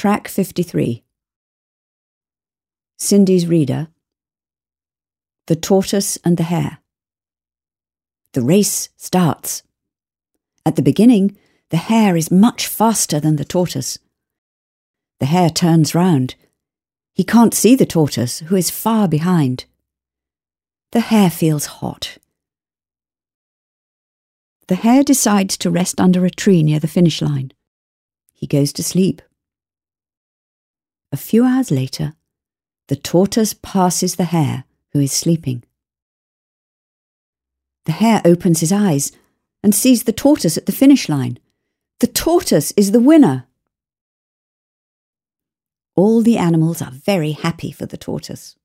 Track 53. Cindy's Reader. The Tortoise and the Hare. The race starts. At the beginning, the hare is much faster than the tortoise. The hare turns round. He can't see the tortoise, who is far behind. The hare feels hot. The hare decides to rest under a tree near the finish line. He goes to sleep. A few hours later, the tortoise passes the hare, who is sleeping. The hare opens his eyes and sees the tortoise at the finish line. The tortoise is the winner. All the animals are very happy for the tortoise.